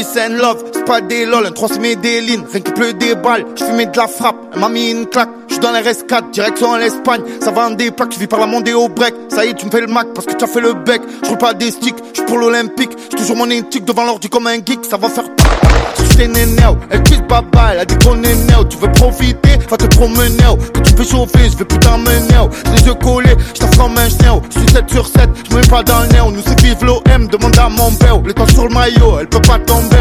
peace and love, pas des lol, un 3 c'est des lignes, rien que pleut des balles, je fumais de la frappe, elle m'a mis une claque, je suis dans les RS4, direction l'Espagne, ça va en des plaques, je vis par la monde et au break, ça y est tu me fais le mac parce que tu as fait le bec, je pas des sticks, je pour l'Olympique, je toujours mon éthique devant l'ordi comme un geek, ça va faire elle quitte baba, elle a dit qu'on est néo, tu veux profiter, va te promener, que tu peux chauffer, je vais plus t'emmener, les yeux collés, je comme un chien, je suis 7 sur 7, je me mets pas dans le néo, nous c'est vive l'OM, demande à mon père, les temps sur le maillot, elle peut pas tomber,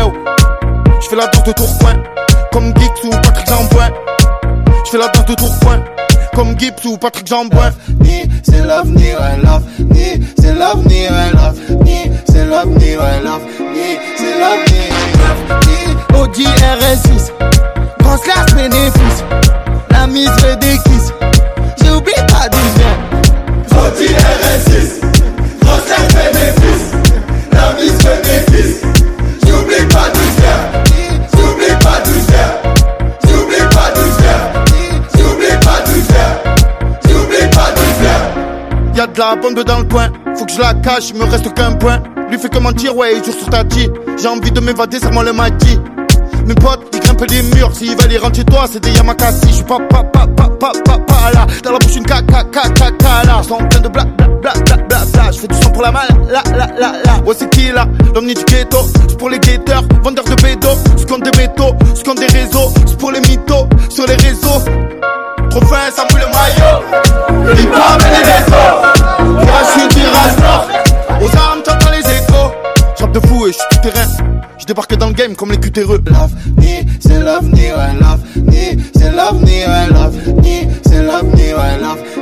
je fais la danse de tourcoing, comme Geeks ou Patrick Jambouin, je fais la danse de tourcoing, comme Gibbs ou Patrick Jambouin. Ni c'est l'avenir, I love. Ni c'est l'avenir, I love. Ni c'est l'avenir, I love. Ni c'est l'avenir, I love. Ni Audi RS6, Y'a de la bombe dans le coin, faut que je la cache, il me reste qu'un point. Lui fait que mentir, ouais, il joue sur ta G. J'ai envie de m'évader, ça moi le m'a dit. Mes potes, ils grimpent des murs, s'ils veulent les rentrer chez toi, c'est des Yamakasi. Je suis pas, pas, pas, pas, pas, pas, pas là. Dans la bouche, une caca, caca, là. J'suis plein de bla, bla, bla, bla, bla, bla. J'fais du sang pour la malle, la, la, la, la. Ouais, c'est qui là? L'omni du ghetto. C'est pour les guetteurs, vendeurs de bédo. Ce qu'on des métaux, ce des réseaux. Terrain. J'débarque dans le game comme les cutéreux. love, ni c'est l'avenir, ni c'est l'avenir, ni c'est l'avenir,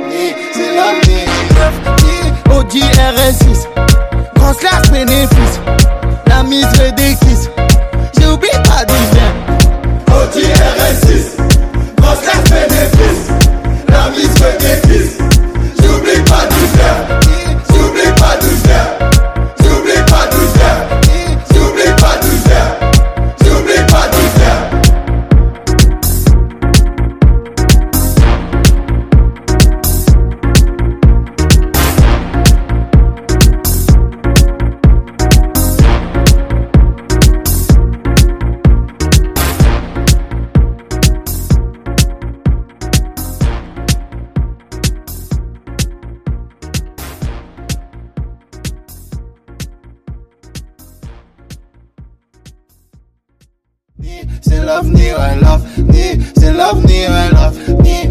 ni c'est l'avenir, Audi RS6, C'est l'avenir, l'avenir, c'est l'avenir, l'avenir.